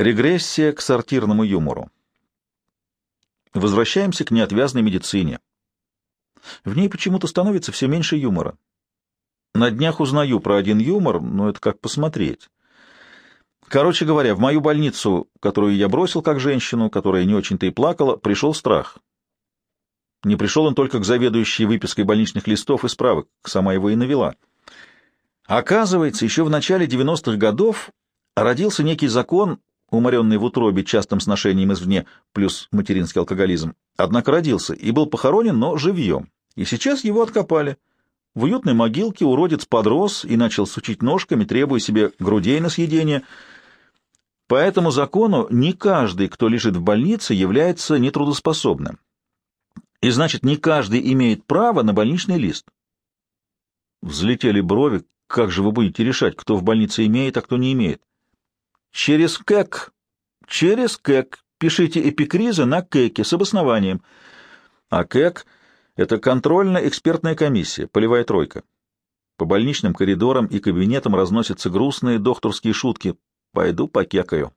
Регрессия к сортирному юмору. Возвращаемся к неотвязной медицине. В ней почему-то становится все меньше юмора. На днях узнаю про один юмор, но это как посмотреть. Короче говоря, в мою больницу, которую я бросил как женщину, которая не очень-то и плакала, пришел страх. Не пришел он только к заведующей выпиской больничных листов и справок, сама его и навела. Оказывается, еще в начале 90-х годов родился некий закон, уморенный в утробе частым сношением извне, плюс материнский алкоголизм, однако родился и был похоронен, но живьем. И сейчас его откопали. В уютной могилке уродец подрос и начал сучить ножками, требуя себе грудей на съедение. По этому закону не каждый, кто лежит в больнице, является нетрудоспособным. И значит, не каждый имеет право на больничный лист. Взлетели брови. Как же вы будете решать, кто в больнице имеет, а кто не имеет? Через КЭК. Через КЭК. Пишите эпикризы на КЭКе с обоснованием. А КЭК — это контрольно-экспертная комиссия, полевая тройка. По больничным коридорам и кабинетам разносятся грустные докторские шутки. Пойду покекаю.